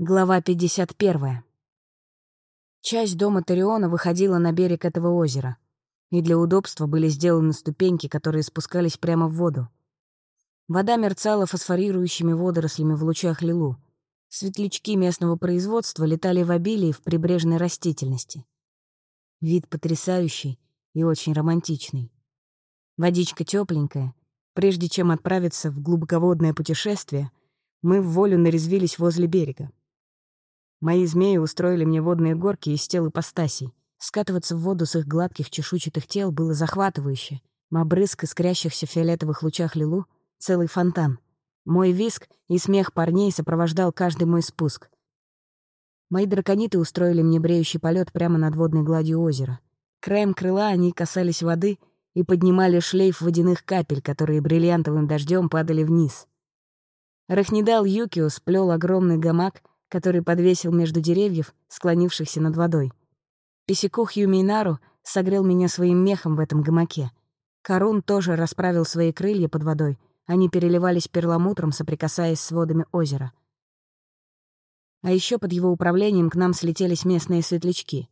Глава 51. Часть дома Тариона выходила на берег этого озера, и для удобства были сделаны ступеньки, которые спускались прямо в воду. Вода мерцала фосфорирующими водорослями в лучах лилу. Светлячки местного производства летали в обилии в прибрежной растительности. Вид потрясающий и очень романтичный. Водичка тепленькая. Прежде чем отправиться в глубоководное путешествие, мы в волю нарезвились возле берега. Мои змеи устроили мне водные горки из тел ипостасей. Скатываться в воду с их гладких чешуйчатых тел было захватывающе. Мобрызг искрящихся в фиолетовых лучах лилу — целый фонтан. Мой виск и смех парней сопровождал каждый мой спуск. Мои дракониты устроили мне бреющий полет прямо над водной гладью озера. Краем крыла они касались воды и поднимали шлейф водяных капель, которые бриллиантовым дождем падали вниз. Рахнидал Юкио сплел огромный гамак — который подвесил между деревьев, склонившихся над водой. Писекух Юмейнару согрел меня своим мехом в этом гамаке. Карун тоже расправил свои крылья под водой, они переливались перламутром, соприкасаясь с водами озера. А еще под его управлением к нам слетелись местные светлячки.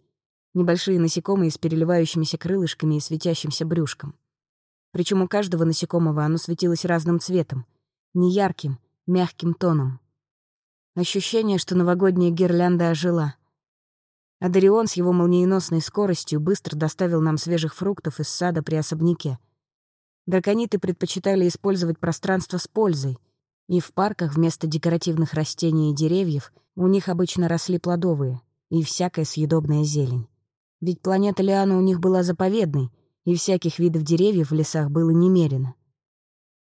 Небольшие насекомые с переливающимися крылышками и светящимся брюшком. Причем у каждого насекомого оно светилось разным цветом. Не ярким, мягким тоном. Ощущение, что новогодняя гирлянда ожила. Адарион с его молниеносной скоростью быстро доставил нам свежих фруктов из сада при особняке. Дракониты предпочитали использовать пространство с пользой, и в парках вместо декоративных растений и деревьев у них обычно росли плодовые и всякая съедобная зелень. Ведь планета Лиана у них была заповедной, и всяких видов деревьев в лесах было немерено.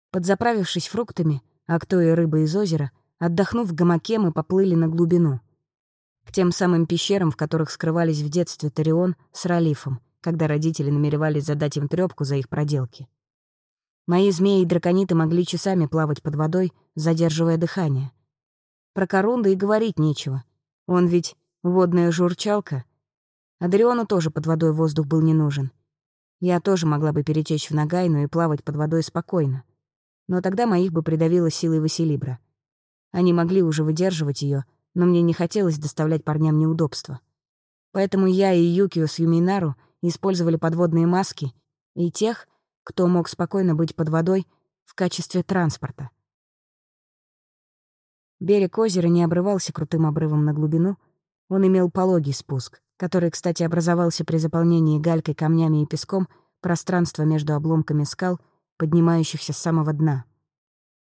Подзаправившись фруктами, а кто и рыба из озера — Отдохнув в гамаке, мы поплыли на глубину. К тем самым пещерам, в которых скрывались в детстве Тарион с Ралифом, когда родители намеревались задать им трёпку за их проделки. Мои змеи и дракониты могли часами плавать под водой, задерживая дыхание. Про Корунда и говорить нечего. Он ведь водная журчалка. Адриону тоже под водой воздух был не нужен. Я тоже могла бы перетечь в Нагайну и плавать под водой спокойно. Но тогда моих бы придавило силой Василибра. Они могли уже выдерживать ее, но мне не хотелось доставлять парням неудобства. Поэтому я и Юкио с Юминару использовали подводные маски и тех, кто мог спокойно быть под водой в качестве транспорта. Берег озера не обрывался крутым обрывом на глубину, он имел пологий спуск, который, кстати, образовался при заполнении галькой, камнями и песком пространства между обломками скал, поднимающихся с самого дна.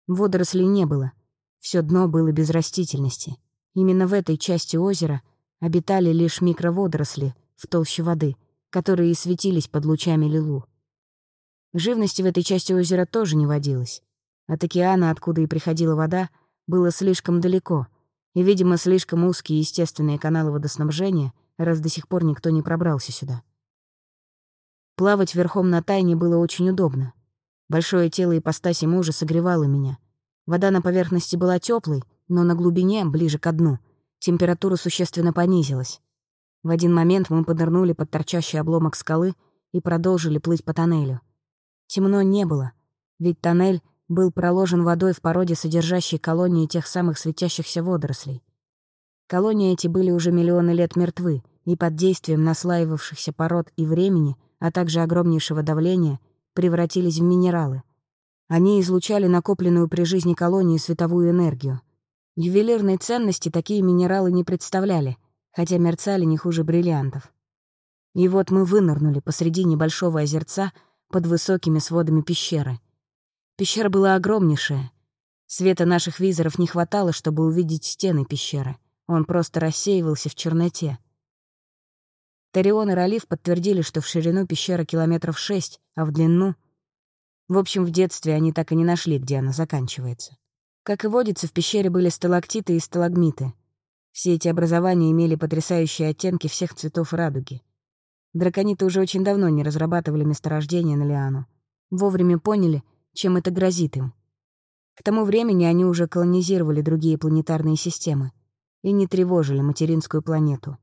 Водорослей не было, все дно было без растительности. Именно в этой части озера обитали лишь микроводоросли в толще воды, которые и светились под лучами лилу. Живности в этой части озера тоже не водилось. От океана, откуда и приходила вода, было слишком далеко, и, видимо, слишком узкие естественные каналы водоснабжения, раз до сих пор никто не пробрался сюда. Плавать верхом на тайне было очень удобно. Большое тело ипостаси мужа согревало меня — Вода на поверхности была теплой, но на глубине, ближе к дну, температура существенно понизилась. В один момент мы поднырнули под торчащий обломок скалы и продолжили плыть по тоннелю. Темно не было, ведь тоннель был проложен водой в породе, содержащей колонии тех самых светящихся водорослей. Колонии эти были уже миллионы лет мертвы, и под действием наслаивавшихся пород и времени, а также огромнейшего давления, превратились в минералы — они излучали накопленную при жизни колонии световую энергию. Ювелирной ценности такие минералы не представляли, хотя мерцали не хуже бриллиантов. И вот мы вынырнули посреди небольшого озерца под высокими сводами пещеры. Пещера была огромнейшая. Света наших визоров не хватало, чтобы увидеть стены пещеры. Он просто рассеивался в черноте. Тарион и Ралиф подтвердили, что в ширину пещера километров шесть, а в длину в общем, в детстве они так и не нашли, где она заканчивается. Как и водится, в пещере были сталактиты и сталагмиты. Все эти образования имели потрясающие оттенки всех цветов радуги. Дракониты уже очень давно не разрабатывали месторождение на Лиану. Вовремя поняли, чем это грозит им. К тому времени они уже колонизировали другие планетарные системы и не тревожили материнскую планету.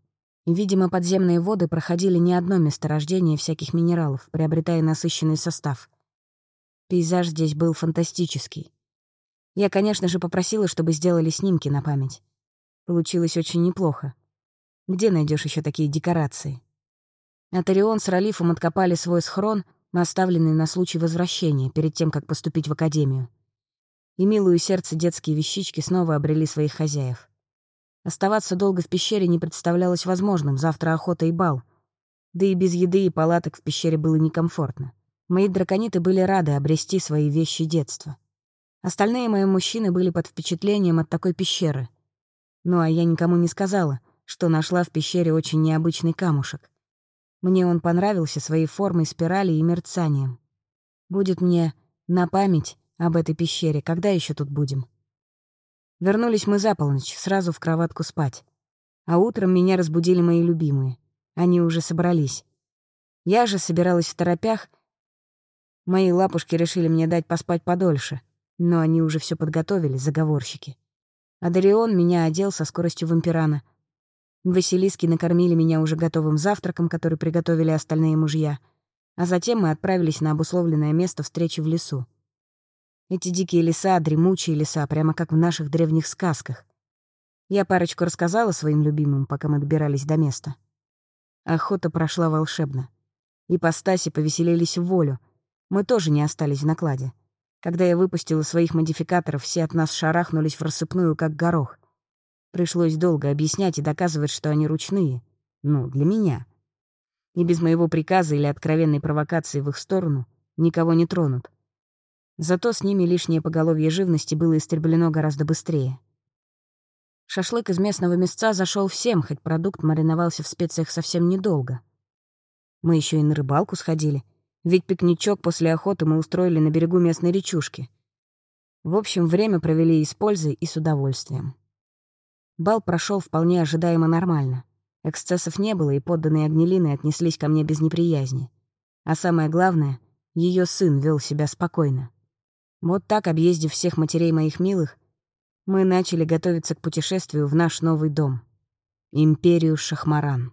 Видимо, подземные воды проходили не одно месторождение всяких минералов, приобретая насыщенный состав — Пейзаж здесь был фантастический. Я, конечно же, попросила, чтобы сделали снимки на память. Получилось очень неплохо. Где найдешь еще такие декорации? Атарион с Ралифом откопали свой схрон, оставленный на случай возвращения, перед тем, как поступить в академию. И милую сердце детские вещички снова обрели своих хозяев. Оставаться долго в пещере не представлялось возможным, завтра охота и бал. Да и без еды и палаток в пещере было некомфортно. Мои дракониты были рады обрести свои вещи детства. Остальные мои мужчины были под впечатлением от такой пещеры. Ну а я никому не сказала, что нашла в пещере очень необычный камушек. Мне он понравился своей формой спирали и мерцанием. Будет мне на память об этой пещере, когда еще тут будем. Вернулись мы за полночь, сразу в кроватку спать. А утром меня разбудили мои любимые. Они уже собрались. Я же собиралась в торопях. Мои лапушки решили мне дать поспать подольше, но они уже все подготовили, заговорщики. А Дарион меня одел со скоростью вампирана. Василиски накормили меня уже готовым завтраком, который приготовили остальные мужья, а затем мы отправились на обусловленное место встречи в лесу. Эти дикие леса, дремучие леса, прямо как в наших древних сказках. Я парочку рассказала своим любимым, пока мы добирались до места. Охота прошла волшебно. Ипостаси повеселились в волю. Мы тоже не остались в накладе. Когда я выпустила своих модификаторов, все от нас шарахнулись в рассыпную, как горох. Пришлось долго объяснять и доказывать, что они ручные. Ну, для меня. И без моего приказа или откровенной провокации в их сторону никого не тронут. Зато с ними лишнее поголовье живности было истреблено гораздо быстрее. Шашлык из местного мясца зашел всем, хоть продукт мариновался в специях совсем недолго. Мы еще и на рыбалку сходили, ведь пикничок после охоты мы устроили на берегу местной речушки. В общем, время провели и с пользой, и с удовольствием. Бал прошел вполне ожидаемо нормально. Эксцессов не было, и подданные Агнелины отнеслись ко мне без неприязни. А самое главное, ее сын вел себя спокойно. Вот так, объездив всех матерей моих милых, мы начали готовиться к путешествию в наш новый дом — Империю Шахмаран.